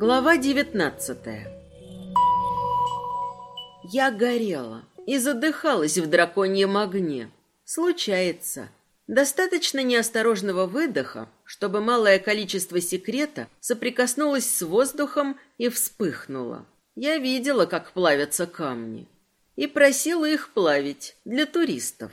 Глава девятнадцатая Я горела и задыхалась в драконьем огне. Случается. Достаточно неосторожного выдоха, чтобы малое количество секрета соприкоснулось с воздухом и вспыхнуло. Я видела, как плавятся камни. И просила их плавить для туристов.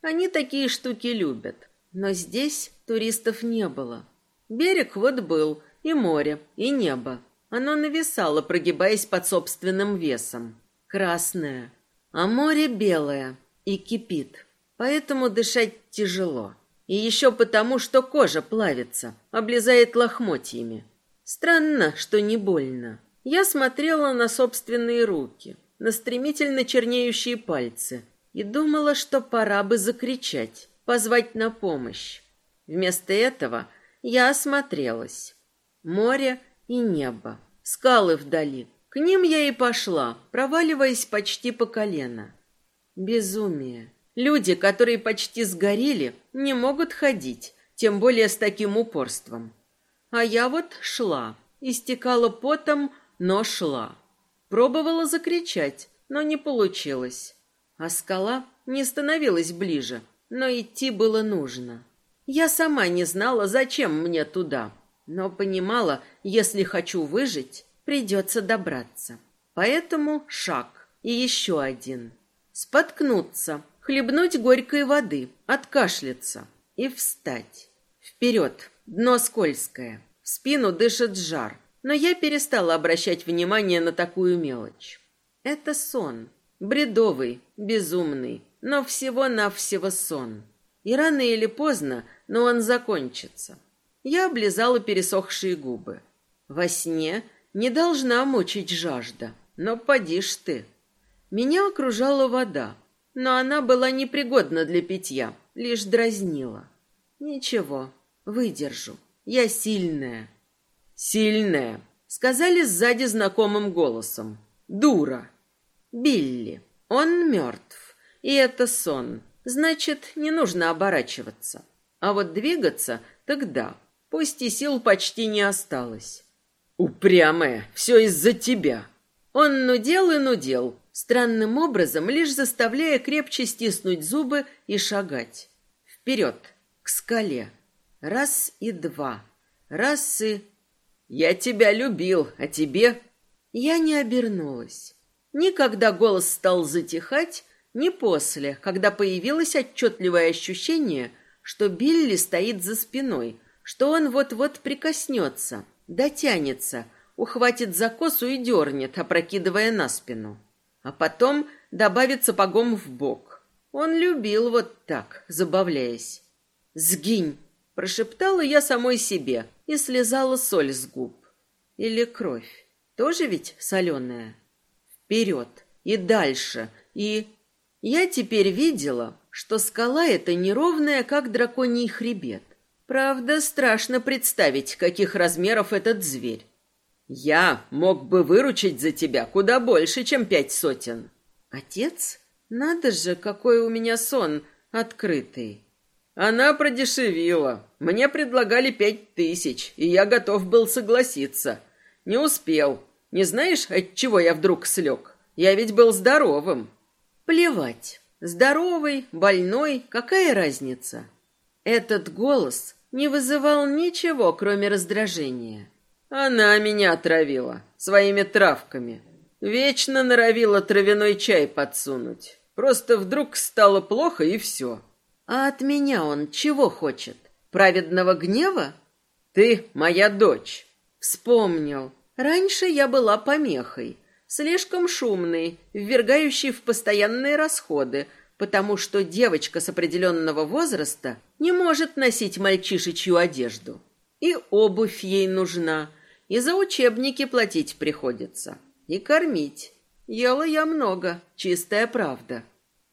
Они такие штуки любят. Но здесь туристов не было. Берег вот был, и море, и небо. Оно нависало, прогибаясь под собственным весом. Красное. А море белое и кипит. Поэтому дышать тяжело. И еще потому, что кожа плавится, облезает лохмотьями. Странно, что не больно. Я смотрела на собственные руки, на стремительно чернеющие пальцы и думала, что пора бы закричать позвать на помощь. Вместо этого я осмотрелась. Море и небо, скалы вдали. К ним я и пошла, проваливаясь почти по колено. Безумие. Люди, которые почти сгорели, не могут ходить, тем более с таким упорством. А я вот шла, истекала потом, но шла. Пробовала закричать, но не получилось. А скала не становилась ближе, но идти было нужно. Я сама не знала, зачем мне туда, но понимала, если хочу выжить, придется добраться. Поэтому шаг и еще один. Споткнуться, хлебнуть горькой воды, откашляться и встать. Вперед, дно скользкое, в спину дышит жар, но я перестала обращать внимание на такую мелочь. Это сон, бредовый, безумный, но всего-навсего сон. И рано или поздно, но он закончится. Я облизала пересохшие губы. Во сне не должна мучить жажда, но поди ж ты. Меня окружала вода, но она была непригодна для питья, лишь дразнила. Ничего, выдержу. Я сильная. Сильная, сказали сзади знакомым голосом. Дура. Билли. Он мертв. И это сон. Значит, не нужно оборачиваться. А вот двигаться тогда, пусть и сил почти не осталось. Упрямая, все из-за тебя. Он нудел и нудел, странным образом лишь заставляя крепче стиснуть зубы и шагать. Вперед, к скале. Раз и два. Раз и... Я тебя любил, а тебе... Я не обернулась. Никогда голос стал затихать, не после, когда появилось отчетливое ощущение, что Билли стоит за спиной, что он вот-вот прикоснется, дотянется, ухватит за косу и дернет, опрокидывая на спину. А потом добавит сапогом в бок. Он любил вот так, забавляясь. «Сгинь!» – прошептала я самой себе и слезала соль с губ. Или кровь. Тоже ведь соленая? Вперед и дальше, и я теперь видела, что скала эта неровная, как драконий хребет. Правда, страшно представить, каких размеров этот зверь. Я мог бы выручить за тебя куда больше, чем пять сотен. Отец? Надо же, какой у меня сон открытый. Она продешевила. Мне предлагали пять тысяч, и я готов был согласиться. Не успел. Не знаешь, от чего я вдруг слег? Я ведь был здоровым. Плевать. Здоровый, больной, какая разница? Этот голос не вызывал ничего, кроме раздражения. Она меня отравила своими травками. Вечно норовила травяной чай подсунуть. Просто вдруг стало плохо и все. А от меня он чего хочет? Праведного гнева? Ты моя дочь. Вспомнил. Раньше я была помехой. Слишком шумный, ввергающий в постоянные расходы, потому что девочка с определенного возраста не может носить мальчишечью одежду. И обувь ей нужна, и за учебники платить приходится, и кормить. Ела я много, чистая правда.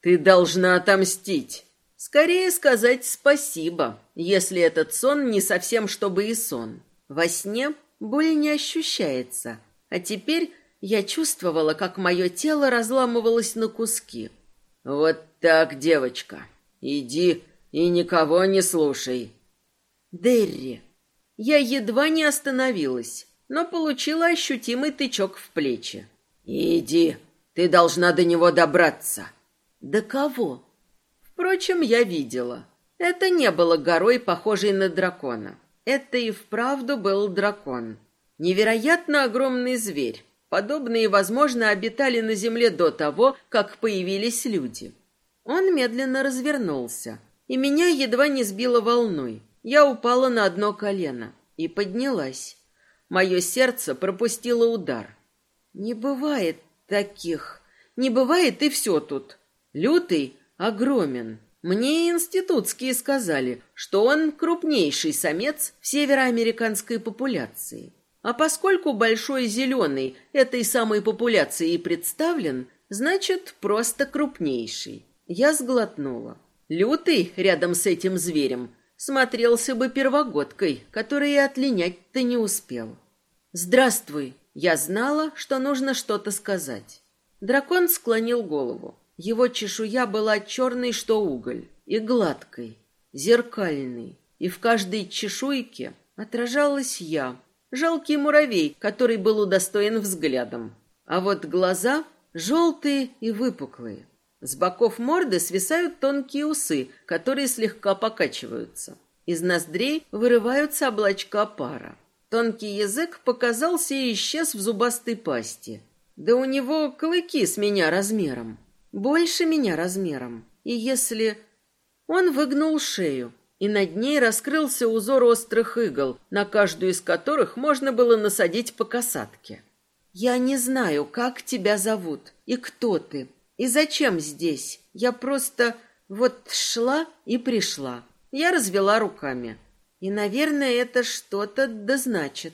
Ты должна отомстить. Скорее сказать спасибо, если этот сон не совсем чтобы и сон. Во сне боль не ощущается, а теперь я чувствовала, как мое тело разламывалось на куски. «Вот так, девочка. Иди и никого не слушай». «Дерри». Я едва не остановилась. но получила ощутимый тычок в плечи. «Иди, ты должна до него добраться». «До кого?» Впрочем, я видела. Это не было горой, похожей на дракона. Это и вправду был дракон. Невероятно огромный зверь. Подобные, возможно, обитали на земле до того, как появились люди. Он медленно развернулся, и меня едва не сбило волной. Я упала на одно колено и поднялась. Мое сердце пропустило удар. Не бывает таких. Не бывает и все тут. Лютый огромен. Мне институтские сказали, что он крупнейший самец в североамериканской популяции. А поскольку большой зеленый этой самой популяции и представлен, значит, просто крупнейший. Я сглотнула. Лютый рядом с этим зверем смотрелся бы первогодкой, который и отлинять-то не успел. «Здравствуй!» Я знала, что нужно что-то сказать. Дракон склонил голову. Его чешуя была черной, что уголь, и гладкой, зеркальной, и в каждой чешуйке отражалась я, жалкий муравей, который был удостоен взглядом. А вот глаза желтые и выпуклые. С боков морды свисают тонкие усы, которые слегка покачиваются. Из ноздрей вырываются облачка пара. Тонкий язык показался и исчез в зубастой пасти. Да у него клыки с меня размером. Больше меня размером. И если... Он выгнул шею, и над ней раскрылся узор острых игл, на каждую из которых можно было насадить по касатке. «Я не знаю, как тебя зовут и кто ты, и зачем здесь? Я просто вот шла и пришла. Я развела руками. И, наверное, это что-то да значит.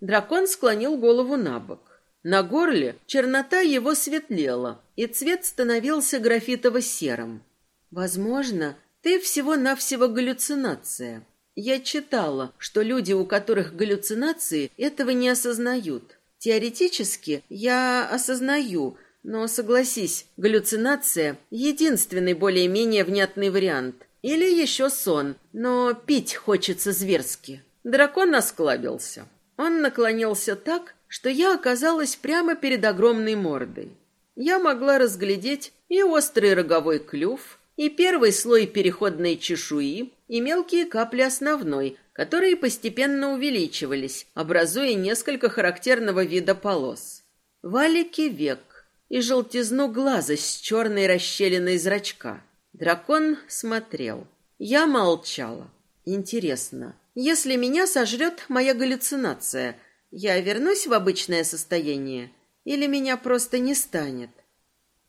Дракон склонил голову на бок. На горле чернота его светлела, и цвет становился графитово-серым. Возможно, ты всего-навсего галлюцинация. Я читала, что люди, у которых галлюцинации, этого не осознают. Теоретически я осознаю, но согласись, галлюцинация – единственный более-менее внятный вариант. Или еще сон, но пить хочется зверски. Дракон осклабился. Он наклонился так, что я оказалась прямо перед огромной мордой. Я могла разглядеть и острый роговой клюв, и первый слой переходной чешуи, и мелкие капли основной, которые постепенно увеличивались, образуя несколько характерного вида полос. Валики век, и желтизну глаза с черной расщелиной зрачка. Дракон смотрел. Я молчала. Интересно, если меня сожрет моя галлюцинация, я вернусь в обычное состояние или меня просто не станет?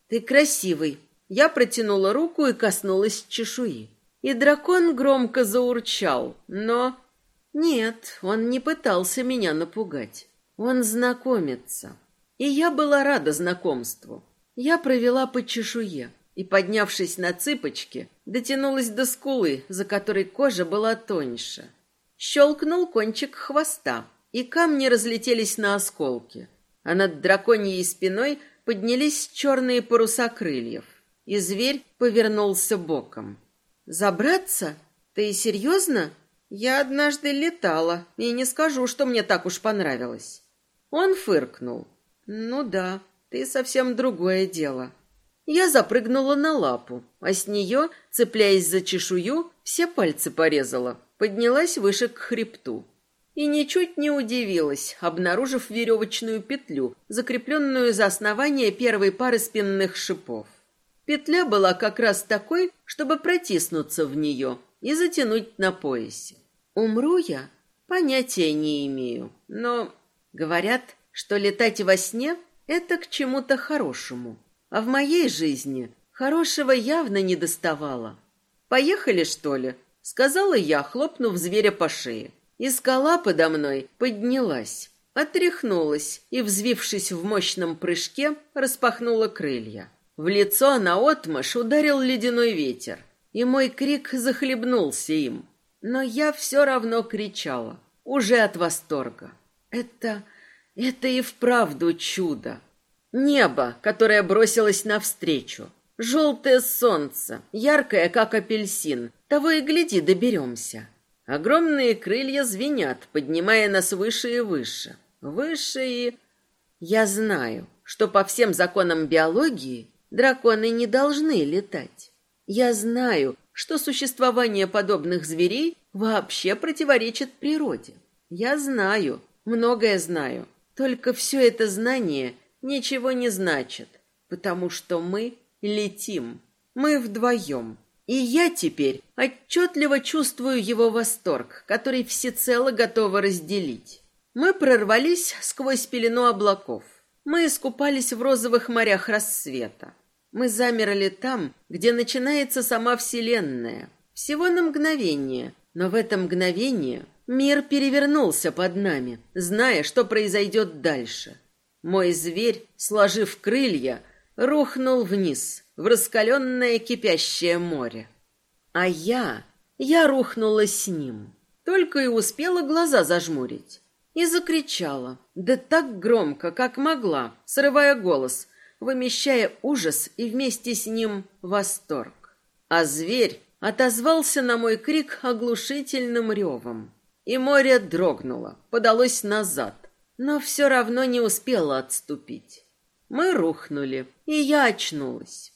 Ты красивый. Я протянула руку и коснулась чешуи. И дракон громко заурчал, но... Нет, он не пытался меня напугать. Он знакомится. И я была рада знакомству. Я провела по чешуе и, поднявшись на цыпочки, дотянулась до скулы, за которой кожа была тоньше. Щелкнул кончик хвоста, и камни разлетелись на осколки, а над драконьей спиной поднялись черные паруса крыльев, и зверь повернулся боком. «Забраться? Ты серьезно? Я однажды летала, и не скажу, что мне так уж понравилось». Он фыркнул. Ну да, ты совсем другое дело. Я запрыгнула на лапу, а с нее, цепляясь за чешую, все пальцы порезала, поднялась выше к хребту. И ничуть не удивилась, обнаружив веревочную петлю, закрепленную за основание первой пары спинных шипов. Петля была как раз такой, чтобы протиснуться в нее и затянуть на поясе. Умру я? Понятия не имею, но, говорят, что летать во сне — это к чему-то хорошему. А в моей жизни хорошего явно не доставало. «Поехали, что ли?» — сказала я, хлопнув зверя по шее. И скала подо мной поднялась, отряхнулась и, взвившись в мощном прыжке, распахнула крылья. В лицо наотмашь ударил ледяной ветер, и мой крик захлебнулся им. Но я все равно кричала, уже от восторга. Это... Это и вправду чудо. Небо, которое бросилось навстречу. Желтое солнце, яркое, как апельсин. Того и гляди, доберемся. Огромные крылья звенят, поднимая нас выше и выше. выше и... Я знаю, что по всем законам биологии драконы не должны летать. Я знаю, что существование подобных зверей вообще противоречит природе. Я знаю, многое знаю, только все это знание ничего не значит, потому что мы летим, мы вдвоем. И я теперь отчетливо чувствую его восторг, который всецело готова разделить. Мы прорвались сквозь пелену облаков. Мы искупались в розовых морях рассвета. Мы замерли там, где начинается сама Вселенная. Всего на мгновение, но в это мгновение мир перевернулся под нами, зная, что произойдет дальше. Мой зверь, сложив крылья, рухнул вниз, в раскаленное кипящее море. А я, я рухнула с ним. Только и успела глаза зажмурить. И закричала, да так громко, как могла, срывая голос, вымещая ужас и вместе с ним восторг. А зверь отозвался на мой крик оглушительным ревом. И море дрогнуло, подалось назад, но все равно не успело отступить. Мы рухнули, и я очнулась.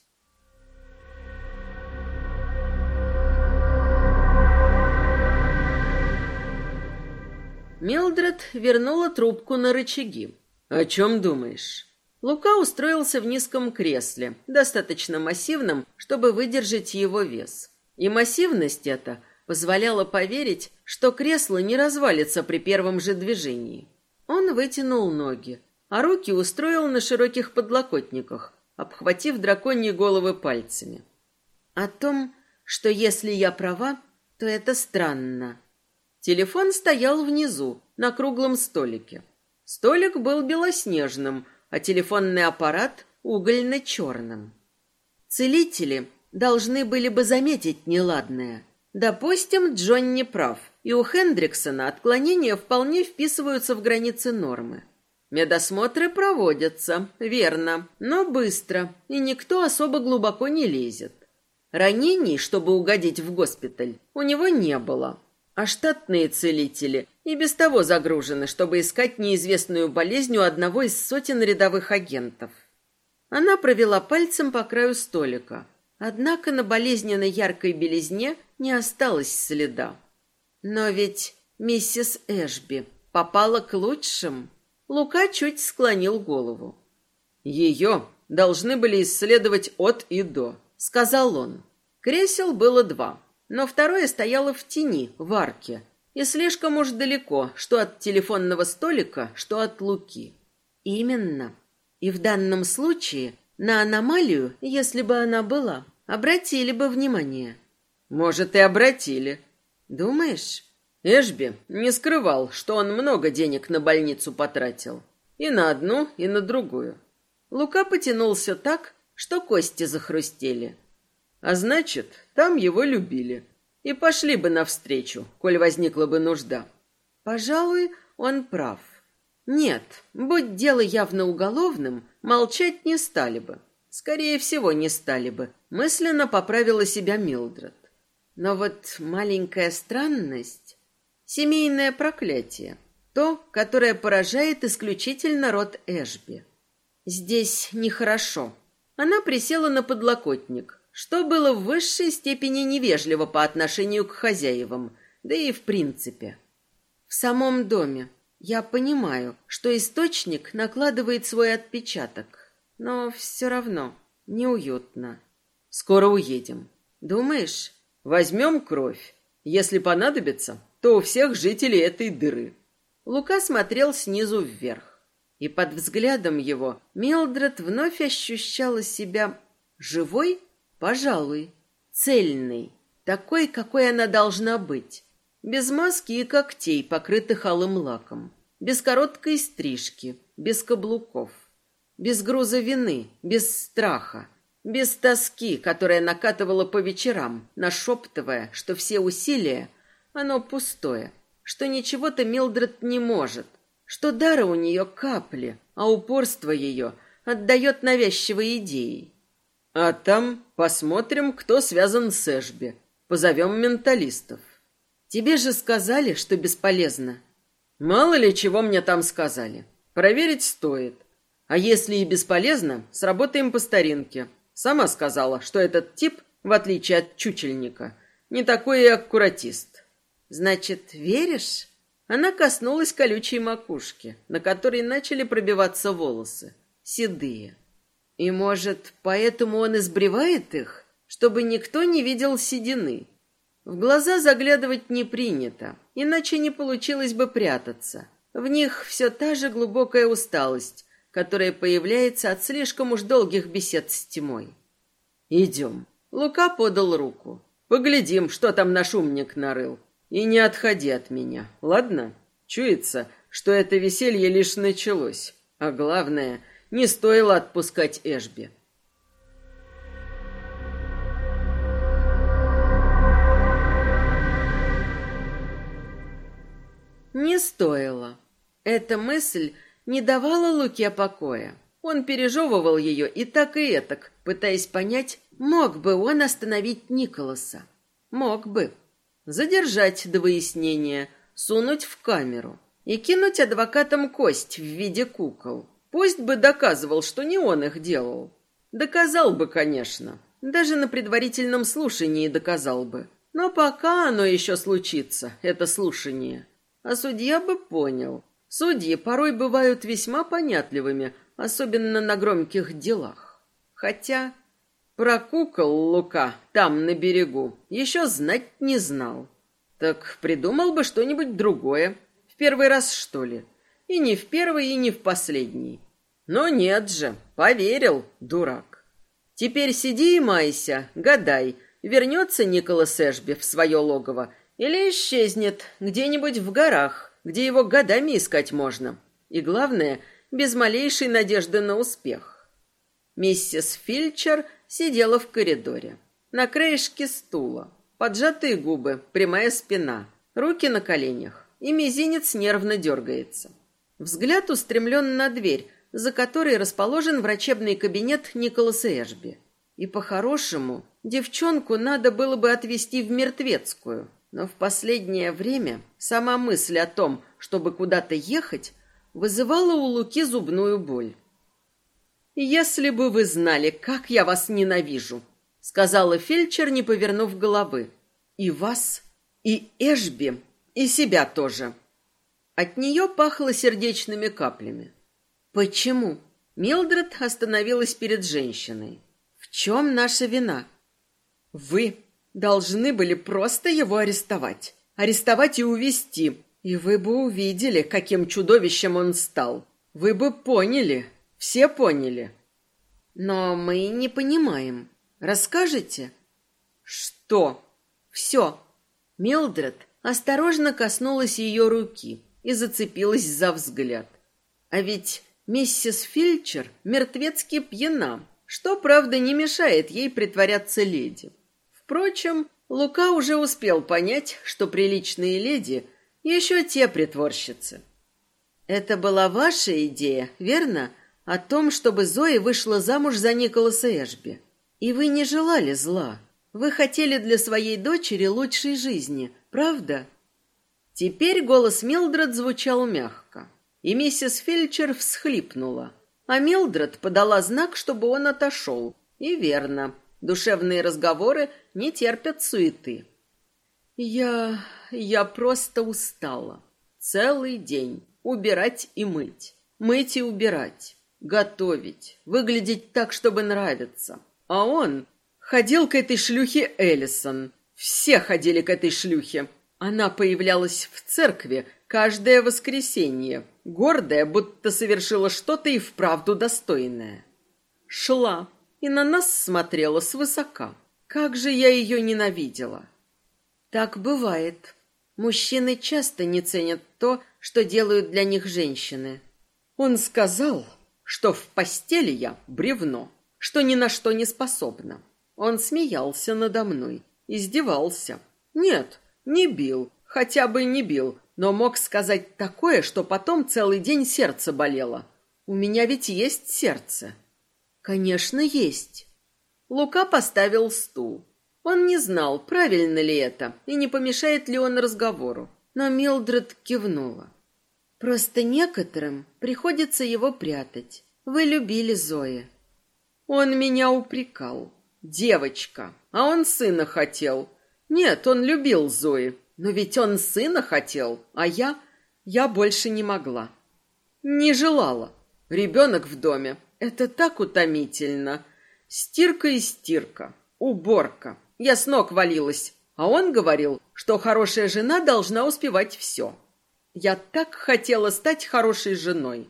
Милдред вернула трубку на рычаги. «О чем думаешь?» Лука устроился в низком кресле, достаточно массивном, чтобы выдержать его вес. И массивность эта позволяла поверить, что кресло не развалится при первом же движении. Он вытянул ноги, а руки устроил на широких подлокотниках, обхватив драконьи головы пальцами. О том, что если я права, то это странно. Телефон стоял внизу, на круглом столике. Столик был белоснежным, а телефонный аппарат угольно-черным. Целители должны были бы заметить неладное. Допустим, Джон не прав, и у Хендриксона отклонения вполне вписываются в границы нормы. Медосмотры проводятся, верно, но быстро, и никто особо глубоко не лезет. Ранений, чтобы угодить в госпиталь, у него не было. А штатные целители и без того загружены, чтобы искать неизвестную болезнь у одного из сотен рядовых агентов. Она провела пальцем по краю столика. Однако на болезненной яркой белизне не осталось следа. Но ведь миссис Эшби попала к лучшим. Лука чуть склонил голову. Ее должны были исследовать от и до, сказал он. Кресел было два но второе стояло в тени, в арке, и слишком уж далеко, что от телефонного столика, что от Луки. Именно. И в данном случае на аномалию, если бы она была, обратили бы внимание. Может, и обратили. Думаешь? Эшби не скрывал, что он много денег на больницу потратил. И на одну, и на другую. Лука потянулся так, что кости захрустели. А значит, там его любили. И пошли бы навстречу, коль возникла бы нужда. Пожалуй, он прав. Нет, будь дело явно уголовным, молчать не стали бы. Скорее всего, не стали бы. Мысленно поправила себя Милдред. Но вот маленькая странность, семейное проклятие, то, которое поражает исключительно род Эшби. Здесь нехорошо. Она присела на подлокотник, что было в высшей степени невежливо по отношению к хозяевам, да и в принципе. В самом доме я понимаю, что источник накладывает свой отпечаток, но все равно неуютно. Скоро уедем. Думаешь? Возьмем кровь. Если понадобится, то у всех жителей этой дыры. Лука смотрел снизу вверх. И под взглядом его Милдред вновь ощущала себя живой Пожалуй, цельный, такой, какой она должна быть. Без маски и когтей, покрытых алым лаком. Без короткой стрижки, без каблуков. Без груза вины, без страха. Без тоски, которая накатывала по вечерам, нашептывая, что все усилия, оно пустое, что ничего-то Милдред не может, что дара у нее капли, а упорство ее отдает навязчивой идеей. А там посмотрим, кто связан с Эшби. Позовем менталистов. Тебе же сказали, что бесполезно. Мало ли чего мне там сказали. Проверить стоит. А если и бесполезно, сработаем по старинке. Сама сказала, что этот тип, в отличие от чучельника, не такой и аккуратист. Значит, веришь? Она коснулась колючей макушки, на которой начали пробиваться волосы, седые. И, может, поэтому он избревает их, чтобы никто не видел седины? В глаза заглядывать не принято, иначе не получилось бы прятаться. В них все та же глубокая усталость, которая появляется от слишком уж долгих бесед с тьмой. «Идем». Лука подал руку. «Поглядим, что там наш умник нарыл. И не отходи от меня, ладно? Чуется, что это веселье лишь началось. А главное, не стоило отпускать Эшби». Не стоило. Эта мысль не давала Луке покоя. Он пережевывал ее и так и этак, пытаясь понять, мог бы он остановить Николаса. Мог бы. Задержать до выяснения, сунуть в камеру и кинуть адвокатам кость в виде кукол. Пусть бы доказывал, что не он их делал. Доказал бы, конечно. Даже на предварительном слушании доказал бы. Но пока оно еще случится, это слушание. А судья бы понял. Судьи порой бывают весьма понятливыми, особенно на громких делах. Хотя про кукол Лука там, на берегу, еще знать не знал. Так придумал бы что-нибудь другое. В первый раз, что ли? И не в первый, и не в последний. Но нет же, поверил, дурак. Теперь сиди и майся, гадай, вернется Николас Эшби в свое логово или исчезнет где-нибудь в горах, где его годами искать можно. И главное, без малейшей надежды на успех. Миссис Фильчер сидела в коридоре. На краешке стула. Поджатые губы, прямая спина, руки на коленях, и мизинец нервно дергается. Взгляд устремлен на дверь, за которой расположен врачебный кабинет Николаса Эшби. И по-хорошему девчонку надо было бы отвезти в мертвецкую – но в последнее время сама мысль о том, чтобы куда-то ехать, вызывала у Луки зубную боль. «Если бы вы знали, как я вас ненавижу», — сказала фельдшер, не повернув головы. «И вас, и Эшби, и себя тоже». От нее пахло сердечными каплями. «Почему?» Милдред остановилась перед женщиной. «В чем наша вина?» «Вы Должны были просто его арестовать. Арестовать и увезти. И вы бы увидели, каким чудовищем он стал. Вы бы поняли. Все поняли. Но мы не понимаем. Расскажете? Что? Все. Милдред осторожно коснулась ее руки и зацепилась за взгляд. А ведь миссис Фильчер мертвецки пьяна, что, правда, не мешает ей притворяться леди. Впрочем, Лука уже успел понять, что приличные леди еще те притворщицы. Это была ваша идея, верно? О том, чтобы Зоя вышла замуж за Николаса Эшби. И вы не желали зла. Вы хотели для своей дочери лучшей жизни, правда? Теперь голос Милдред звучал мягко, и миссис Фельчер всхлипнула. А Милдред подала знак, чтобы он отошел. И верно, Душевные разговоры не терпят суеты. Я... я просто устала. Целый день. Убирать и мыть. Мыть и убирать. Готовить. Выглядеть так, чтобы нравиться. А он ходил к этой шлюхе Эллисон. Все ходили к этой шлюхе. Она появлялась в церкви каждое воскресенье, гордая, будто совершила что-то и вправду достойное. Шла, и на нас смотрела свысока. Как же я ее ненавидела! Так бывает. Мужчины часто не ценят то, что делают для них женщины. Он сказал, что в постели я бревно, что ни на что не способна. Он смеялся надо мной, издевался. Нет, не бил, хотя бы не бил, но мог сказать такое, что потом целый день сердце болело. У меня ведь есть сердце. Конечно, есть. Лука поставил стул. Он не знал, правильно ли это и не помешает ли он разговору, но Милдред кивнула. Просто некоторым приходится его прятать. Вы любили Зои. Он меня упрекал. Девочка. А он сына хотел. Нет, он любил Зои. Но ведь он сына хотел. А я... Я больше не могла. Не желала. Ребенок в доме. Это так утомительно. Стирка и стирка. Уборка. Я с ног валилась. А он говорил, что хорошая жена должна успевать все. Я так хотела стать хорошей женой.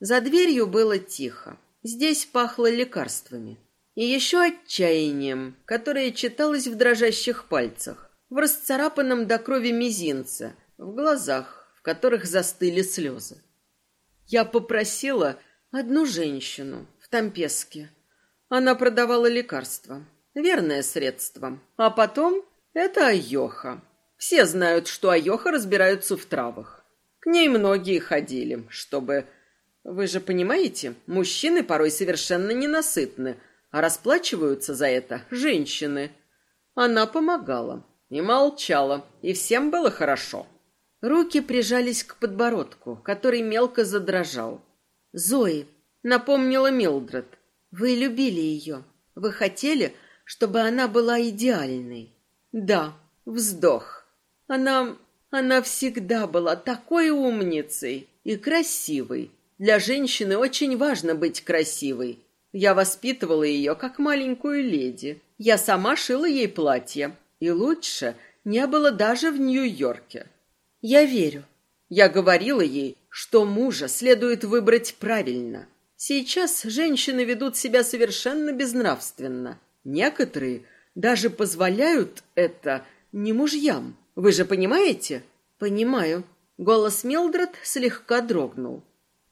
За дверью было тихо. Здесь пахло лекарствами. И еще отчаянием, которое читалось в дрожащих пальцах, в расцарапанном до крови мизинце, в глазах, в которых застыли слезы. Я попросила одну женщину в Тампеске. Она продавала лекарства. Верное средство. А потом это Айоха. Все знают, что Айоха разбираются в травах. К ней многие ходили, чтобы... Вы же понимаете, мужчины порой совершенно ненасытны, а расплачиваются за это женщины. Она помогала и молчала, и всем было хорошо. Руки прижались к подбородку, который мелко задрожал. «Зои», — напомнила Милдред, — «вы любили ее. Вы хотели, чтобы она была идеальной». «Да», — вздох. «Она... она всегда была такой умницей и красивой. Для женщины очень важно быть красивой. Я воспитывала ее как маленькую леди. Я сама шила ей платье. И лучше не было даже в Нью-Йорке. Я верю. Я говорила ей, что мужа следует выбрать правильно. Сейчас женщины ведут себя совершенно безнравственно. Некоторые даже позволяют это не мужьям. Вы же понимаете? Понимаю. Голос Милдред слегка дрогнул.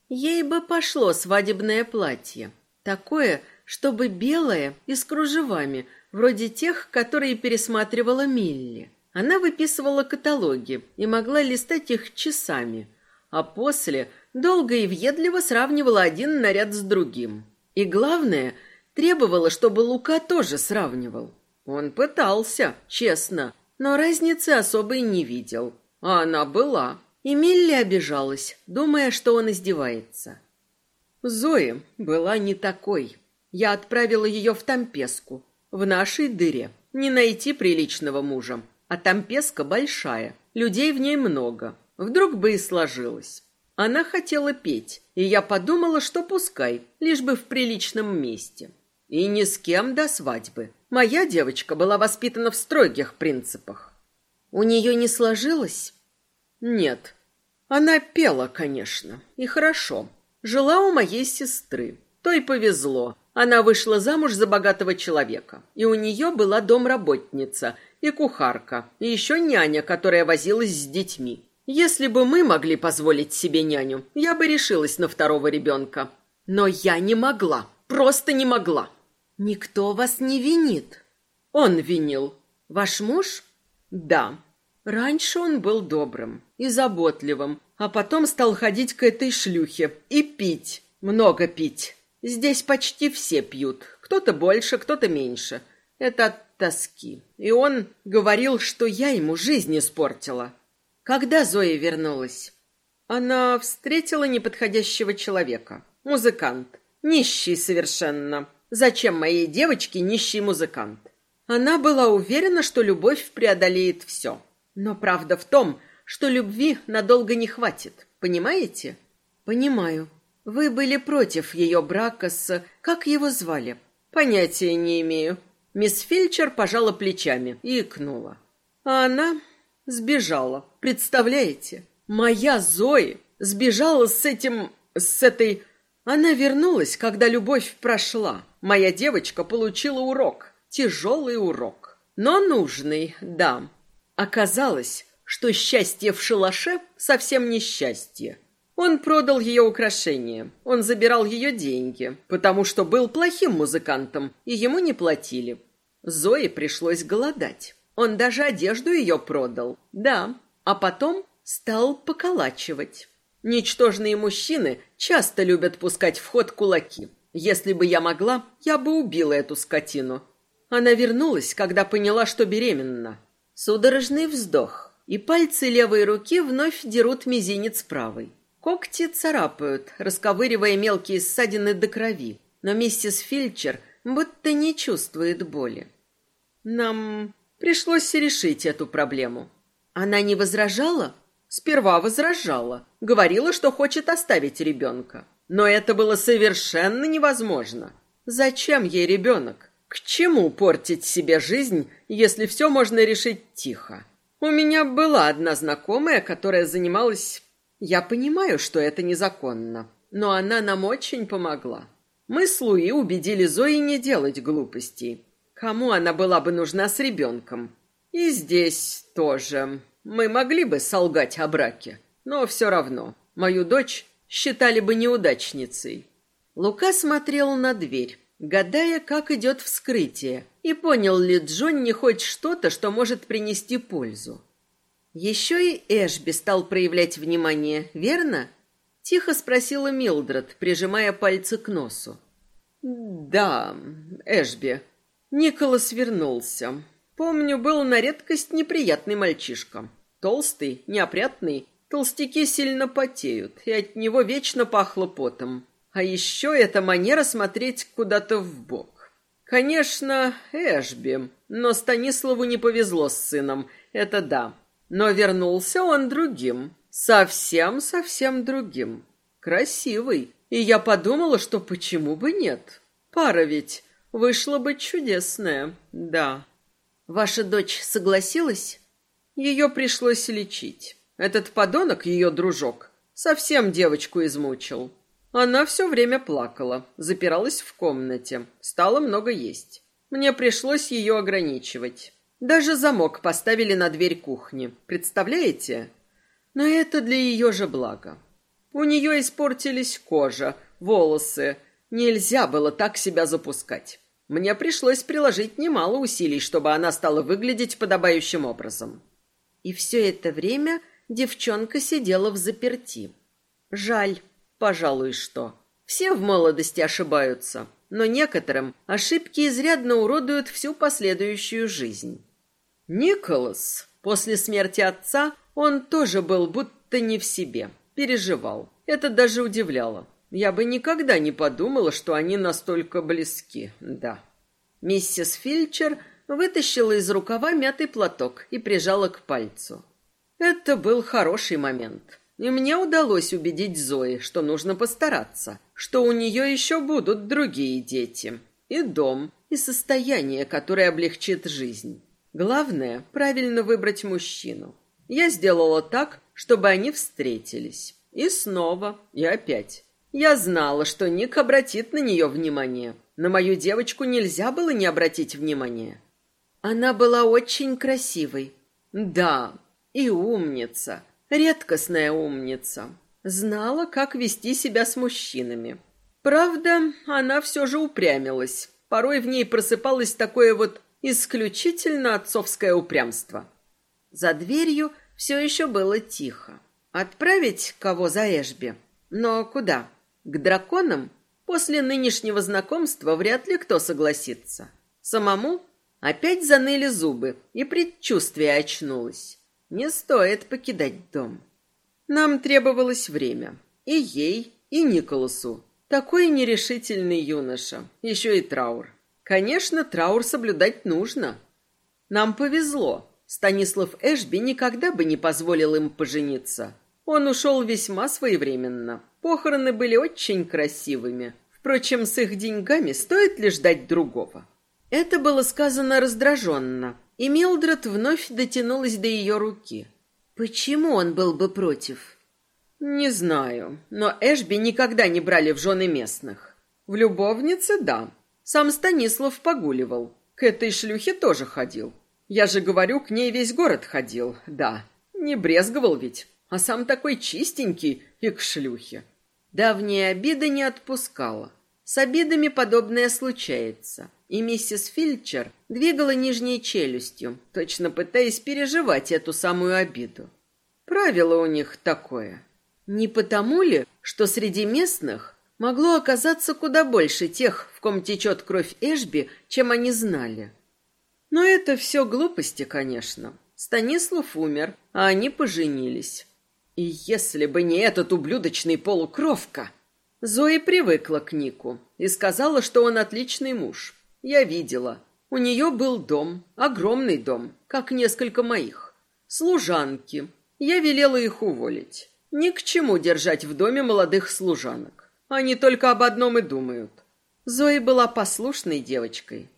Ей бы пошло свадебное платье. Такое, чтобы белое и с кружевами, вроде тех, которые пересматривала Милли. Она выписывала каталоги и могла листать их часами, а после долго и въедливо сравнивала один наряд с другим. И главное, требовала, чтобы Лука тоже сравнивал. Он пытался, честно, но разницы особой не видел. А она была. И Милли обижалась, думая, что он издевается. Зои была не такой. Я отправила ее в Тампеску, в нашей дыре. Не найти приличного мужа, а Тампеска большая, людей в ней много. Вдруг бы и сложилось. Она хотела петь, и я подумала, что пускай, лишь бы в приличном месте. И ни с кем до свадьбы. Моя девочка была воспитана в строгих принципах. У нее не сложилось? Нет. Она пела, конечно, и хорошо. Жила у моей сестры. То и повезло. Она вышла замуж за богатого человека. И у нее была домработница, и кухарка, и еще няня, которая возилась с детьми. Если бы мы могли позволить себе няню, я бы решилась на второго ребенка. Но я не могла, просто не могла. Никто вас не винит. Он винил. Ваш муж? Да. Раньше он был добрым и заботливым, а потом стал ходить к этой шлюхе и пить. Много пить. Здесь почти все пьют. Кто-то больше, кто-то меньше. Это от тоски. И он говорил, что я ему жизнь испортила. Когда Зоя вернулась? Она встретила неподходящего человека. Музыкант. Нищий совершенно. Зачем моей девочке нищий музыкант? Она была уверена, что любовь преодолеет все. Но правда в том, что любви надолго не хватит. Понимаете? Понимаю. Вы были против ее брака с... Как его звали? Понятия не имею. Мисс Фильчер пожала плечами и икнула. А она сбежала. Представляете? Моя Зои сбежала с этим... с этой... Она вернулась, когда любовь прошла. Моя девочка получила урок. Тяжелый урок. Но нужный, да. Оказалось, что счастье в шалаше совсем не счастье. Он продал ее украшения, он забирал ее деньги, потому что был плохим музыкантом, и ему не платили. Зое пришлось голодать. Он даже одежду ее продал. Да, а потом стал поколачивать. Ничтожные мужчины часто любят пускать в ход кулаки. Если бы я могла, я бы убила эту скотину. Она вернулась, когда поняла, что беременна. Судорожный вздох, и пальцы левой руки вновь дерут мизинец правой. Когти царапают, расковыривая мелкие ссадины до крови, но миссис Фильчер будто не чувствует боли. Нам пришлось решить эту проблему. Она не возражала? Сперва возражала, говорила, что хочет оставить ребенка. Но это было совершенно невозможно. Зачем ей ребенок? К чему портить себе жизнь, если все можно решить тихо? У меня была одна знакомая, которая занималась... Я понимаю, что это незаконно, но она нам очень помогла. Мы с Луи убедили Зои не делать глупостей. Кому она была бы нужна с ребенком? И здесь тоже. Мы могли бы солгать о браке, но все равно. Мою дочь считали бы неудачницей. Лука смотрел на дверь, гадая, как идет вскрытие, и понял ли Джонни хоть что-то, что может принести пользу. Еще и Эшби стал проявлять внимание, верно? Тихо спросила Милдред, прижимая пальцы к носу. Да, Эшби. Николас вернулся. Помню, был на редкость неприятный мальчишка. Толстый, неопрятный, толстяки сильно потеют, и от него вечно пахло потом. А еще эта манера смотреть куда-то в бок. Конечно, Эшби, но Станиславу не повезло с сыном, это да. Но вернулся он другим, совсем-совсем другим. Красивый. И я подумала, что почему бы нет? Пара ведь вышла бы чудесная, да. Ваша дочь согласилась? Ее пришлось лечить. Этот подонок, ее дружок, совсем девочку измучил. Она все время плакала, запиралась в комнате, стала много есть. Мне пришлось ее ограничивать. Даже замок поставили на дверь кухни. Представляете? Но это для ее же блага. У нее испортились кожа, волосы. Нельзя было так себя запускать. Мне пришлось приложить немало усилий, чтобы она стала выглядеть подобающим образом. И все это время девчонка сидела в заперти. Жаль. Пожалуй, что. Все в молодости ошибаются, но некоторым ошибки изрядно уродуют всю последующую жизнь. Николас, после смерти отца, он тоже был будто не в себе, переживал. Это даже удивляло. Я бы никогда не подумала, что они настолько близки, да. Миссис Фильчер вытащила из рукава мятый платок и прижала к пальцу. Это был хороший момент. И мне удалось убедить Зои, что нужно постараться, что у нее еще будут другие дети. И дом, и состояние, которое облегчит жизнь. Главное – правильно выбрать мужчину. Я сделала так, чтобы они встретились. И снова, и опять. Я знала, что Ник обратит на нее внимание. На мою девочку нельзя было не обратить внимания. Она была очень красивой. Да, и умница. Редкостная умница. Знала, как вести себя с мужчинами. Правда, она все же упрямилась. Порой в ней просыпалось такое вот исключительно отцовское упрямство. За дверью все еще было тихо. Отправить кого за Эшби? Но куда? К драконам? После нынешнего знакомства вряд ли кто согласится. Самому опять заныли зубы, и предчувствие очнулось. Не стоит покидать дом. Нам требовалось время. И ей, и Николасу. Такой нерешительный юноша. Еще и траур. Конечно, траур соблюдать нужно. Нам повезло. Станислав Эшби никогда бы не позволил им пожениться. Он ушел весьма своевременно. Похороны были очень красивыми. Впрочем, с их деньгами стоит ли ждать другого? Это было сказано раздраженно, и Милдред вновь дотянулась до ее руки. Почему он был бы против? Не знаю, но Эшби никогда не брали в жены местных. В любовнице – да. Сам Станислав погуливал. К этой шлюхе тоже ходил. Я же говорю, к ней весь город ходил, да. Не брезговал ведь, а сам такой чистенький и к шлюхе. Давняя обида не отпускала. С обидами подобное случается и миссис Фильчер двигала нижней челюстью, точно пытаясь переживать эту самую обиду. Правило у них такое. Не потому ли, что среди местных могло оказаться куда больше тех, в ком течет кровь Эшби, чем они знали? Но это все глупости, конечно. Станислав умер, а они поженились. И если бы не этот ублюдочный полукровка... Зои привыкла к Нику и сказала, что он отличный муж. Я видела. У нее был дом, огромный дом, как несколько моих. Служанки. Я велела их уволить. Ни к чему держать в доме молодых служанок. Они только об одном и думают. Зои была послушной девочкой.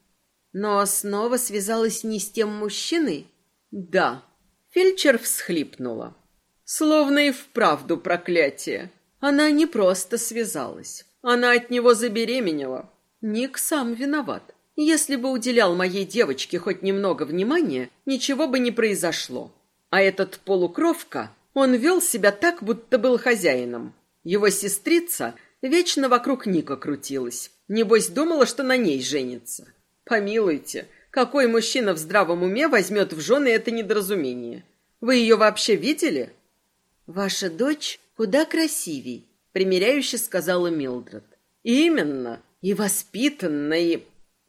Но снова связалась не с тем мужчиной? Да. Фельдшер всхлипнула. Словно и вправду проклятие. Она не просто связалась. Она от него забеременела. Ник сам виноват. Если бы уделял моей девочке хоть немного внимания, ничего бы не произошло. А этот полукровка, он вел себя так, будто был хозяином. Его сестрица вечно вокруг Ника крутилась. Небось, думала, что на ней женится. Помилуйте, какой мужчина в здравом уме возьмет в жены это недоразумение? Вы ее вообще видели? Ваша дочь куда красивей, примиряюще сказала Милдред. Именно. И воспитанна, и...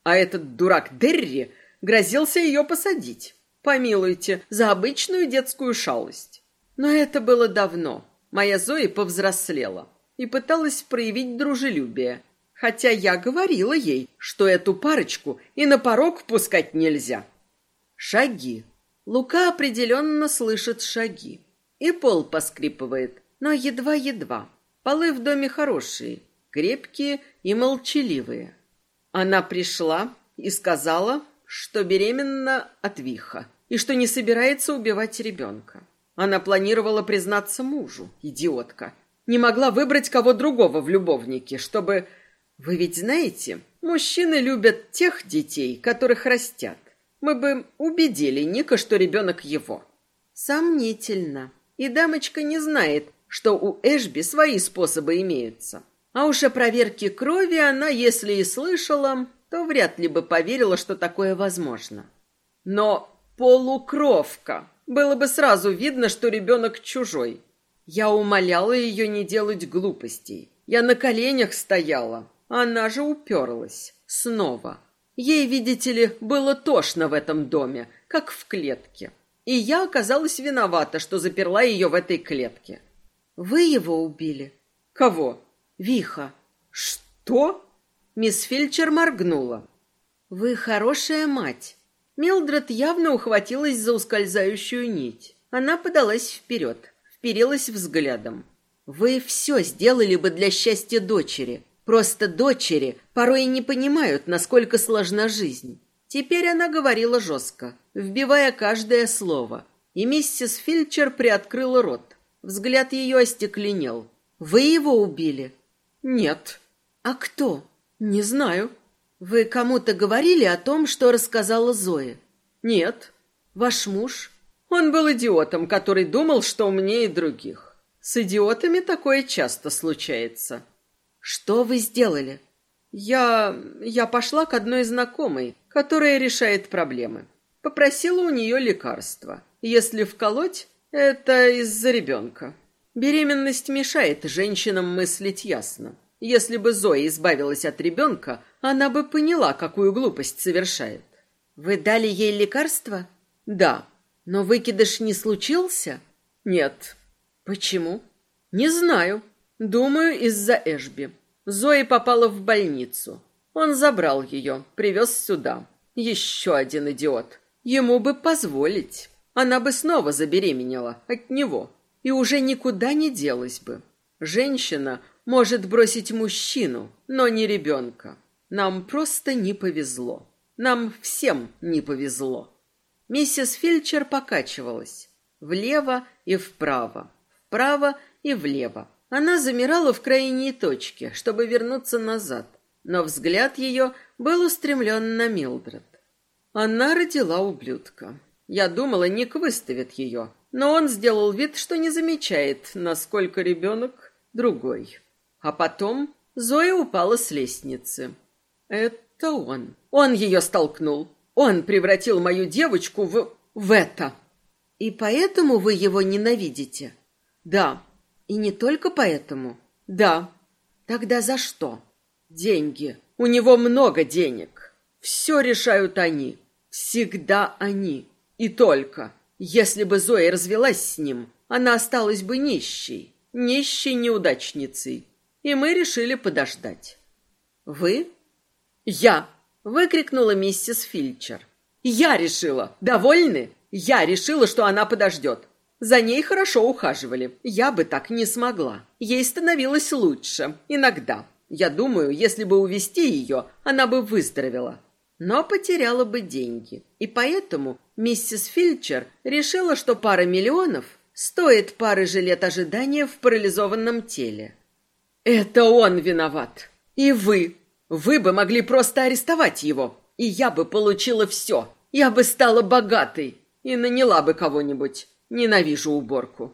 А этот дурак Дерри грозился ее посадить. Помилуйте, за обычную детскую шалость. Но это было давно. Моя Зои повзрослела и пыталась проявить дружелюбие. Хотя я говорила ей, что эту парочку и на порог пускать нельзя. Шаги. Лука определенно слышит шаги. И пол поскрипывает, но едва-едва. Полы в доме хорошие, крепкие и молчаливые. Она пришла и сказала, что беременна от виха и что не собирается убивать ребенка. Она планировала признаться мужу, идиотка. Не могла выбрать кого другого в любовнике, чтобы... Вы ведь знаете, мужчины любят тех детей, которых растят. Мы бы убедили Ника, что ребенок его. Сомнительно. И дамочка не знает, что у Эшби свои способы имеются. А уж о проверке крови она, если и слышала, то вряд ли бы поверила, что такое возможно. Но полукровка. Было бы сразу видно, что ребенок чужой. Я умоляла ее не делать глупостей. Я на коленях стояла. Она же уперлась. Снова. Ей, видите ли, было тошно в этом доме, как в клетке. И я оказалась виновата, что заперла ее в этой клетке. Вы его убили? Кого? Виха. Что? Мисс Фельчер моргнула. Вы хорошая мать. Милдред явно ухватилась за ускользающую нить. Она подалась вперед, вперилась взглядом. Вы все сделали бы для счастья дочери. Просто дочери порой не понимают, насколько сложна жизнь. Теперь она говорила жестко, вбивая каждое слово. И миссис Фельчер приоткрыла рот. Взгляд ее остекленел. «Вы его убили?» «Нет». «А кто?» «Не знаю». «Вы кому-то говорили о том, что рассказала Зоя?» «Нет». «Ваш муж?» «Он был идиотом, который думал, что умнее других. С идиотами такое часто случается». «Что вы сделали?» «Я... я пошла к одной знакомой, которая решает проблемы. Попросила у нее лекарства. Если вколоть, это из-за ребенка. Беременность мешает женщинам мыслить ясно. Если бы Зоя избавилась от ребенка, она бы поняла, какую глупость совершает. Вы дали ей лекарство? Да. Но выкидыш не случился? Нет. Почему? Не знаю. Думаю, из-за Эшби. Зои попала в больницу. Он забрал ее, привез сюда. Еще один идиот. Ему бы позволить. Она бы снова забеременела от него и уже никуда не делась бы. Женщина может бросить мужчину, но не ребенка. Нам просто не повезло. Нам всем не повезло. Миссис Фельчер покачивалась. Влево и вправо. Вправо и влево. Она замирала в крайней точке, чтобы вернуться назад. Но взгляд ее был устремлен на Милдред. Она родила ублюдка. Я думала, Ник выставит ее. Но он сделал вид, что не замечает, насколько ребенок другой. А потом Зоя упала с лестницы. Это он. Он ее столкнул. Он превратил мою девочку в... в это. И поэтому вы его ненавидите? Да. И не только поэтому? Да. Тогда за что? Деньги. У него много денег. Все решают они. Всегда они. И только. Если бы Зоя развелась с ним, она осталась бы нищей, нищей неудачницей. И мы решили подождать. Вы? Я! Выкрикнула миссис Фильчер. Я решила. Довольны? Я решила, что она подождет. За ней хорошо ухаживали. Я бы так не смогла. Ей становилось лучше. Иногда. Я думаю, если бы увести ее, она бы выздоровела. Но потеряла бы деньги. И поэтому миссис Фильчер решила, что пара миллионов стоит пары же лет ожидания в парализованном теле. Это он виноват. И вы. Вы бы могли просто арестовать его. И я бы получила все. Я бы стала богатой и наняла бы кого-нибудь. Ненавижу уборку.